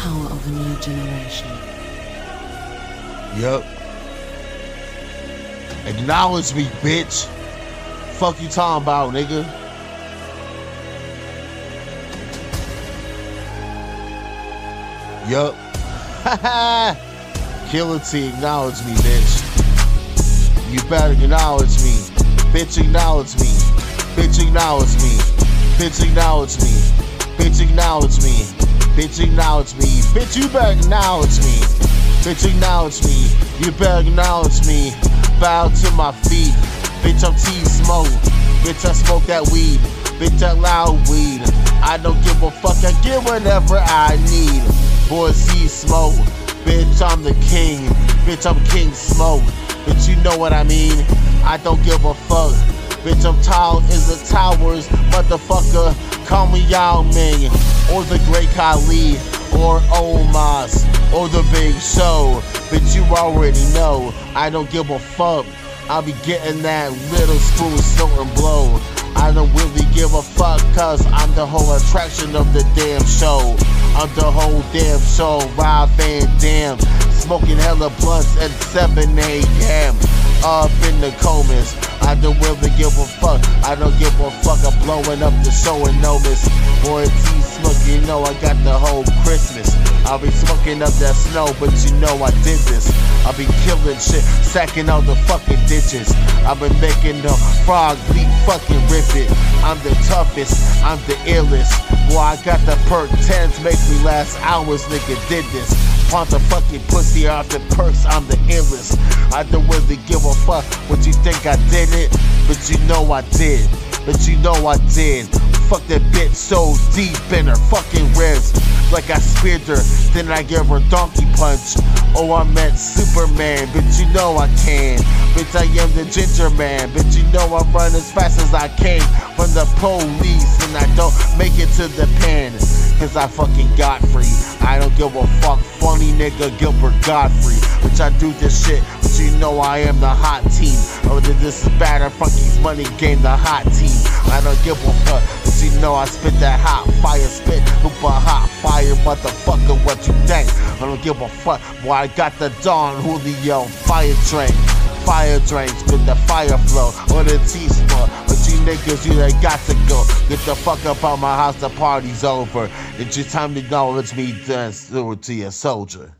power of a new generation. Yup. Acknowledge me, bitch. Fuck you talking about, nigga. Yup. Killa T, acknowledge me, bitch. You better acknowledge me. Bitch, acknowledge me. Bitch, acknowledge me. Bitch, acknowledge me. Bitch, acknowledge me. Bitch, acknowledge me. Bitch, acknowledge me, bitch, you better acknowledge me. Bitch, acknowledge me. You better acknowledge me. Bow to my feet. Bitch, I'm T smoke. Bitch, I smoke that weed. Bitch, that loud weed. I don't give a fuck. I get whatever I need. Boy, see smoke. Bitch, I'm the king. Bitch, I'm King Smoke. Bitch, you know what I mean. I don't give a fuck. Bitch, I'm tall as the towers. Motherfucker, call me Yao Ming. Or the Great Khali. Or Omas. Or the Big Show. But you already know. I don't give a fuck. I'll be getting that little spoon snow and blow. I don't really give a fuck cause I'm the whole attraction of the damn show. I'm the whole damn show, Rob Van Dam. Smoking hella blunts at 7 a.m. Up in the comas. I don't really give a fuck. I don't give a fuck. I'm blowing up the show and no miss. Boy, T smoke, you know I got the whole Christmas. I'll be smoking up that snow, but you know I did this. I'll be killing shit, sacking all the fucking ditches. I've been making the frog leap fucking rip it. I'm the toughest, I'm the illest. Boy, I got the perk 10s, make me last hours, nigga did this. Want the fucking pussy off the perks, I'm the illest. I don't really give a fuck what you think I did it, but you know I did. But you know I did. Fuck that bitch so deep in her fucking ribs. Like I speared her, then I gave her donkey punch. Oh, I meant Superman, but you know I can. Bitch, I am the ginger man, but you know I run as fast as I can from the police, and I don't make it to the pen. Cause I fucking got free. I don't give a fuck, funny nigga Gilbert Gottfried. Bitch, I do this shit, but you know I am the hot team. Oh, this is batter, Funky's money game, the hot team. I don't give a fuck, but you know I spit that hot fire, spit super hot fire, motherfucker. What you think? I don't give a fuck, boy. I got the Don Julio fire drink. Fire drinks with the fire flow or the. But you niggas, you ain't got to go. Get the fuck up out my house, the party's over. It's your time to acknowledge me, dance to your soldier.